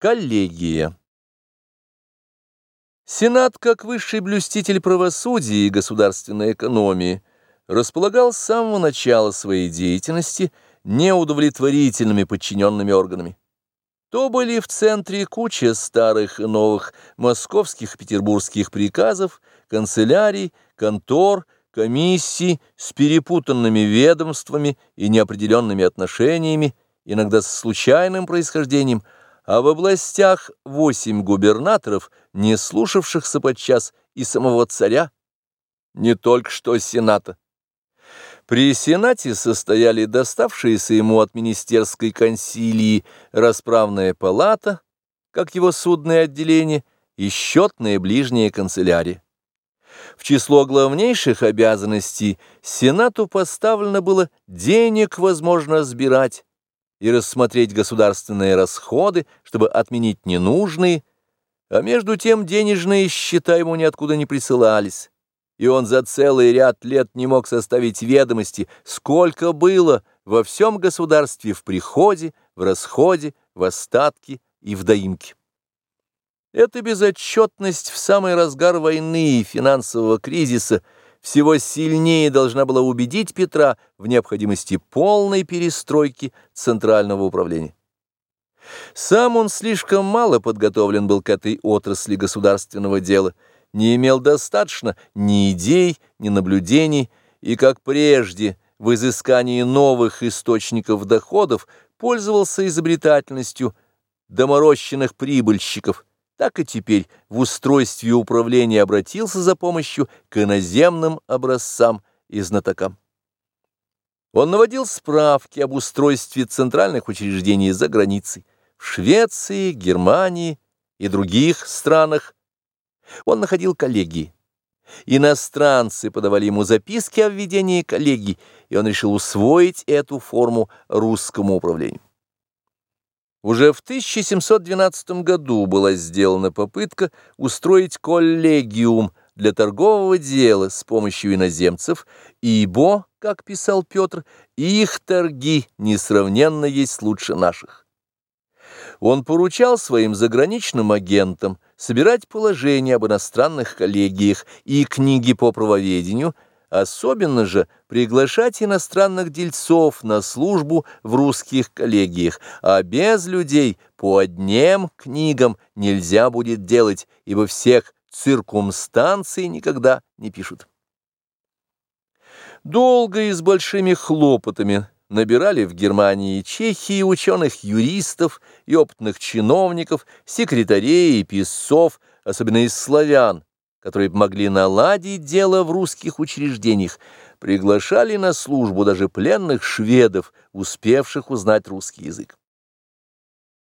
Коллегия. Сенат, как высший блюститель правосудия и государственной экономии, располагал с самого начала своей деятельности неудовлетворительными подчиненными органами. То были в центре куча старых и новых московских петербургских приказов, канцелярий, контор, комиссий с перепутанными ведомствами и неопределенными отношениями, иногда с случайным происхождением – а в областях восемь губернаторов, не слушавшихся подчас и самого царя, не только что сената. При сенате состояли доставшиеся ему от министерской консилии расправная палата, как его судное отделение, и счетная ближняя канцелярия. В число главнейших обязанностей Сенату поставлено было денег, возможно, сбирать, и рассмотреть государственные расходы, чтобы отменить ненужные, а между тем денежные счета ему ниоткуда не присылались, и он за целый ряд лет не мог составить ведомости, сколько было во всем государстве в приходе, в расходе, в остатке и в доимке. Эта безотчетность в самый разгар войны и финансового кризиса – всего сильнее должна была убедить Петра в необходимости полной перестройки центрального управления. Сам он слишком мало подготовлен был к этой отрасли государственного дела, не имел достаточно ни идей, ни наблюдений, и, как прежде, в изыскании новых источников доходов пользовался изобретательностью доморощенных прибыльщиков – так и теперь в устройстве управления обратился за помощью к иноземным образцам и знатокам. Он наводил справки об устройстве центральных учреждений за границей, в Швеции, Германии и других странах. Он находил коллегии. Иностранцы подавали ему записки о введении коллегий, и он решил усвоить эту форму русскому управлению. Уже в 1712 году была сделана попытка устроить коллегиум для торгового дела с помощью иноземцев, ибо, как писал Петр, их торги несравненно есть лучше наших. Он поручал своим заграничным агентам собирать положения об иностранных коллегиях и книги по правоведению – Особенно же приглашать иностранных дельцов на службу в русских коллегиях, а без людей по одним книгам нельзя будет делать, ибо всех циркумстанций никогда не пишут. Долго и с большими хлопотами набирали в Германии и Чехии ученых-юристов и опытных чиновников, секретарей и писцов, особенно из славян, которые могли наладить дело в русских учреждениях, приглашали на службу даже пленных шведов, успевших узнать русский язык.